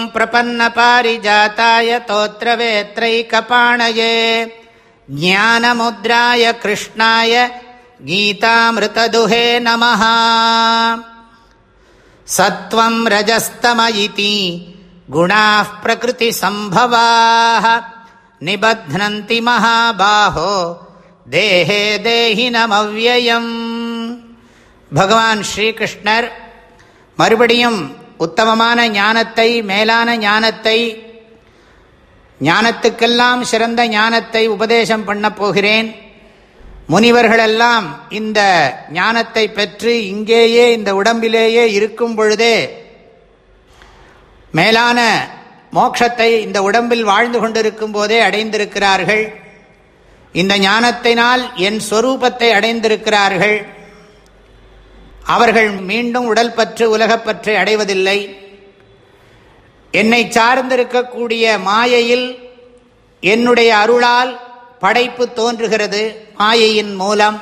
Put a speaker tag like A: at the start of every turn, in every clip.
A: ॐ प्रपन्नपारिजाताय तोत्रवेत्रैकपाणये ज्ञानमुद्राय कृष्णाय गीतामृतदुहे नमः सत्त्वं रजस्तम इति गुणाः प्रकृतिसम्भवाः निबध्नन्ति महाबाहो देहे देहिनमव्ययम् भगवान् श्रीकृष्णर् மறுபடியும் உத்தமமான ஞானத்தை மேலான ஞானத்தை ஞானத்துக்கெல்லாம் சிறந்த ஞானத்தை உபதேசம் பண்ணப் போகிறேன் முனிவர்களெல்லாம் இந்த ஞானத்தை பெற்று இங்கேயே இந்த உடம்பிலேயே இருக்கும் பொழுதே மேலான மோட்சத்தை இந்த உடம்பில் வாழ்ந்து கொண்டிருக்கும் போதே அடைந்திருக்கிறார்கள் இந்த ஞானத்தினால் என் ஸ்வரூபத்தை அடைந்திருக்கிறார்கள் அவர்கள் மீண்டும் உடல் பற்று உலகப்பற்று அடைவதில்லை என்னை சார்ந்திருக்கக்கூடிய மாயையில் என்னுடைய அருளால் படைப்பு தோன்றுகிறது மாயையின் மூலம்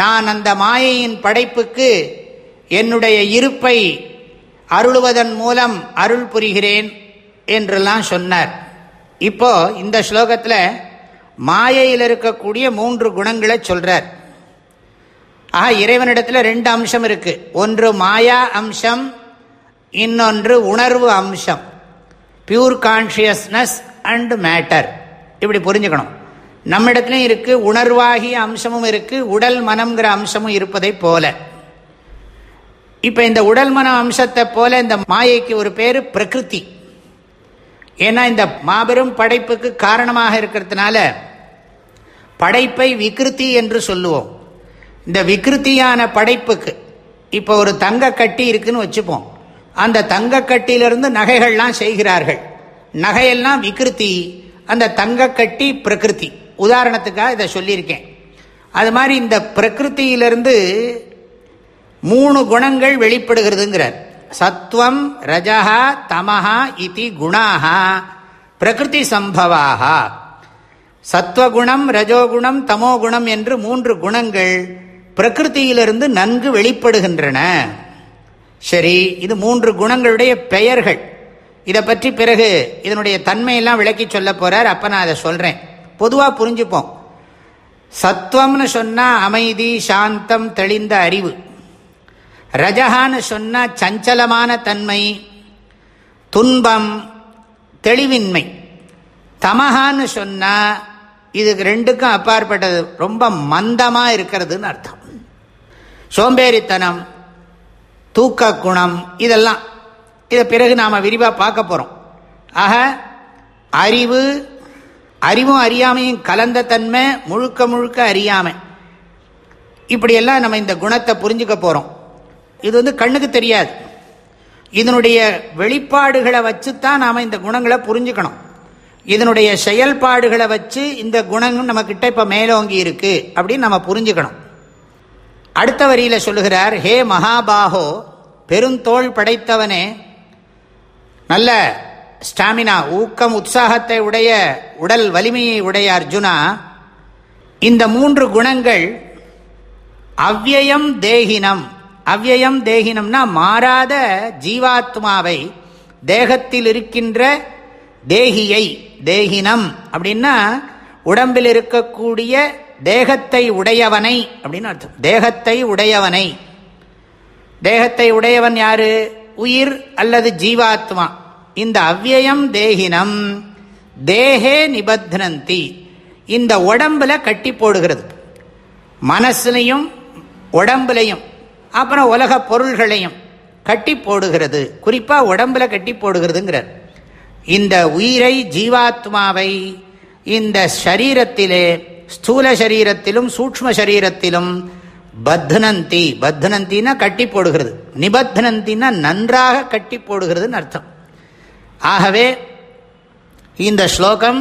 A: நான் அந்த மாயையின் படைப்புக்கு என்னுடைய இருப்பை அருளுவதன் மூலம் அருள் புரிகிறேன் என்றெல்லாம் சொன்னார் இப்போ இந்த ஸ்லோகத்தில் மாயையில் இருக்கக்கூடிய மூன்று குணங்களை சொல்றார் ஆக இறைவனிடத்தில் ரெண்டு அம்சம் இருக்குது ஒன்று மாயா அம்சம் இன்னொன்று உணர்வு அம்சம் பியூர் கான்ஷியஸ்னஸ் அண்ட் மேட்டர் இப்படி புரிஞ்சுக்கணும் நம்மிடத்துலையும் இருக்குது உணர்வாகிய அம்சமும் இருக்குது உடல் மனம்ங்கிற அம்சமும் இருப்பதை போல இப்போ இந்த உடல் மன அம்சத்தை போல இந்த மாயைக்கு ஒரு பேர் பிரகிருதி ஏன்னா இந்த மாபெரும் படைப்புக்கு காரணமாக இருக்கிறதுனால படைப்பை விகிருத்தி என்று சொல்லுவோம் இந்த விக்கிருத்தியான படைப்புக்கு இப்போ ஒரு தங்க கட்டி இருக்குன்னு வச்சுப்போம் அந்த தங்க கட்டியிலிருந்து நகைகள்லாம் செய்கிறார்கள் நகையெல்லாம் விக்கிருத்தி அந்த தங்க கட்டி பிரகிருதி உதாரணத்துக்காக இதை சொல்லியிருக்கேன் அது மாதிரி இந்த பிரகிருத்தியிலிருந்து மூணு குணங்கள் வெளிப்படுகிறதுங்கிறார் சத்வம் ரஜகா தமஹா இத்தி குணாகா பிரகிருதி சம்பவாகா சத்வகுணம் ரஜோகுணம் தமோகுணம் என்று மூன்று குணங்கள் பிரகிருத்தியிலிருந்து நன்கு வெளிப்படுகின்றன சரி இது மூன்று குணங்களுடைய பெயர்கள் இதை பற்றி பிறகு இதனுடைய தன்மையெல்லாம் விளக்கி சொல்ல போகிறார் அப்போ நான் அதை சொல்கிறேன் பொதுவாக புரிஞ்சுப்போம் சத்துவம்னு சொன்னால் அமைதி சாந்தம் தெளிந்த அறிவு ரஜகான்னு சொன்னால் சஞ்சலமான தன்மை துன்பம் தெளிவின்மை தமகான்னு சொன்னால் இது ரெண்டுக்கும் அப்பாற்பட்டது ரொம்ப மந்தமாக இருக்கிறதுன்னு அர்த்தம் சோம்பேறித்தனம் தூக்க குணம் இதெல்லாம் இதை பிறகு நாம் விரிவாக பார்க்க போகிறோம் ஆக அறிவு அறிவும் அறியாமையும் கலந்த தன்மை முழுக்க முழுக்க அறியாமை இப்படியெல்லாம் நம்ம இந்த குணத்தை புரிஞ்சுக்க போகிறோம் இது வந்து கண்ணுக்கு தெரியாது இதனுடைய வெளிப்பாடுகளை வச்சு தான் நாம் இந்த குணங்களை புரிஞ்சுக்கணும் இதனுடைய செயல்பாடுகளை வச்சு இந்த குணம் நம்மக்கிட்ட இப்போ மேலோங்கி இருக்கு அப்படின்னு நம்ம புரிஞ்சுக்கணும் அடுத்த வரியில் சொல்லுகிறார் ஹே மகாபாகோ பெருந்தோள் படைத்தவனே நல்ல ஸ்டாமினா ஊக்கம் உற்சாகத்தை உடைய உடல் வலிமையை உடைய அர்ஜுனா இந்த மூன்று குணங்கள் அவ்வயம் தேகினம் அவ்வயம் தேகினம்னா மாறாத ஜீவாத்மாவை தேகத்தில் இருக்கின்ற தேகியை தேகினம் அப்படின்னா உடம்பில் இருக்கக்கூடிய தேகத்தை உடையவனை அப்படின்னு அர்த்தம் தேகத்தை உடையவனை தேகத்தை உடையவன் யாரு உயிர் அல்லது ஜீவாத்மா இந்த அவ்வியம் தேகினம் தேகே நிபத்னந்தி இந்த உடம்புல கட்டி போடுகிறது மனசுலையும் உடம்புலையும் அப்புறம் உலக பொருள்களையும் கட்டி போடுகிறது குறிப்பாக உடம்புல கட்டி போடுகிறதுங்கிறார் இந்த உயிரை ஜீவாத்மாவை இந்த ஷரீரத்திலே ஸ்தூல சரீரத்திலும் சூக்ம சரீரத்திலும் பத்னந்தி பத்னந்தின்னா கட்டி போடுகிறது நிபத்னந்தின்னா நன்றாக கட்டி போடுகிறதுன்னு அர்த்தம் ஆகவே இந்த ஸ்லோகம்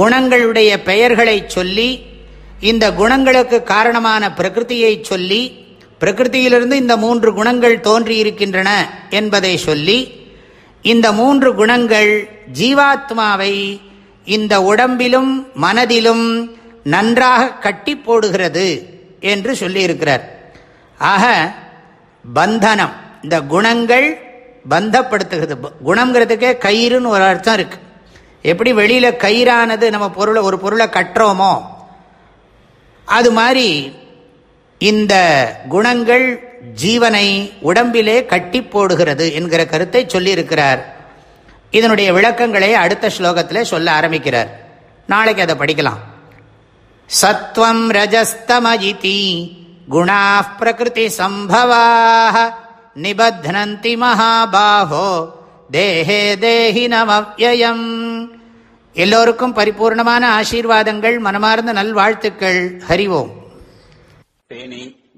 A: குணங்களுடைய பெயர்களை சொல்லி இந்த குணங்களுக்கு காரணமான பிரகிருத்தியை சொல்லி பிரகிருத்தியிலிருந்து இந்த மூன்று குணங்கள் தோன்றி இருக்கின்றன என்பதை சொல்லி இந்த மூன்று குணங்கள் ஜீவாத்மாவை இந்த உடம்பிலும் மனதிலும் நன்றாக கட்டி போடுகிறது என்று சொல்லியிருக்கிறார் ஆக பந்தனம் இந்த குணங்கள் பந்தப்படுத்துகிறது குணங்கிறதுக்கே கயிறுன்னு ஒரு அர்த்தம் இருக்கு எப்படி வெளியில் கயிறானது நம்ம பொருளை ஒரு பொருளை கட்டுறோமோ அது மாதிரி இந்த குணங்கள் ஜீவனை உடம்பிலே கட்டி போடுகிறது என்கிற கருத்தை சொல்லியிருக்கிறார் இதனுடைய விளக்கங்களை அடுத்த ஸ்லோகத்தில் சொல்ல ஆரம்பிக்கிறார் நாளைக்கு அதை படிக்கலாம் சத்வம் ரஜஸ்தமஜிதி குணா பிரகிருதி சம்பவாக நிபத்னந்தி மகாபாகோ தேஹே தேஹி நமவ்யம் எல்லோருக்கும் பரிபூர்ணமான ஆசீர்வாதங்கள் மனமார்ந்த நல்வாழ்த்துக்கள் ஹரிவோம் தேனி